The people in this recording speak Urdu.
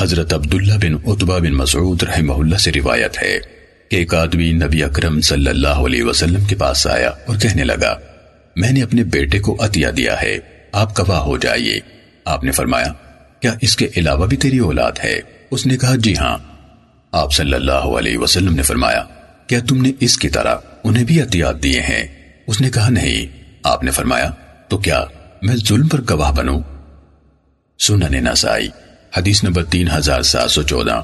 حضرت عبداللہ بن عطبہ بن مسعود رحمہ اللہ سے روایت ہے کہ ایک آدمی نبی اکرم صلی اللہ علیہ وسلم کے پاس آیا اور کہنے لگا، میں نے اپنے بیٹے کو عطیہ دیا ہے، آپ گواہ ہو جائیے۔ آپ نے فرمایا، کیا اس کے علاوہ بھی تیری اولاد ہے؟ اس نے کہا جی ہاں۔ آپ صلی اللہ علیہ وسلم نے فرمایا، کیا تم نے اس کی طرح انہیں بھی عطیات دیے ہیں؟ اس نے کہا، نہیں۔ آپ نے فرمایا، تو کیا میں ظلم پر گواہ بنوں؟ سنن نسائی۔ حدیث نمبر تین ہزار سات سو چودہ۔